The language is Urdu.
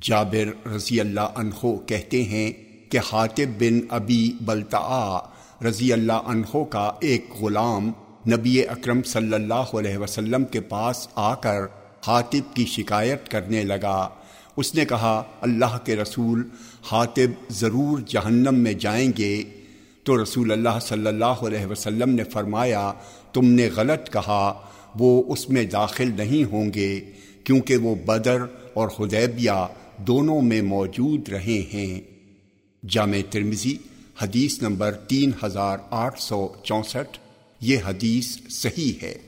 جابر رضی اللہ عنہ کہتے ہیں کہ حاطب بن ابی بلتا رضی اللہ عنہ کا ایک غلام نبی اکرم صلی اللہ علیہ وسلم کے پاس آ کر حاطب کی شکایت کرنے لگا۔ اس نے کہا، اللہ کے رسول حاطب ضرور جہنم میں جائیں گے۔ تو رسول اللہ صلی اللہ علیہ وسلم نے فرمایا، تم نے غلط کہا، وہ اس میں داخل نہیں ہوں گے کیونکہ وہ بدر اور حدیبیہ دونوں میں موجود رہے ہیں۔ جامع ترمزی حدیث نمبر تین ہزار آٹھ سو چونسٹھ، یہ حدیث صحیح ہے۔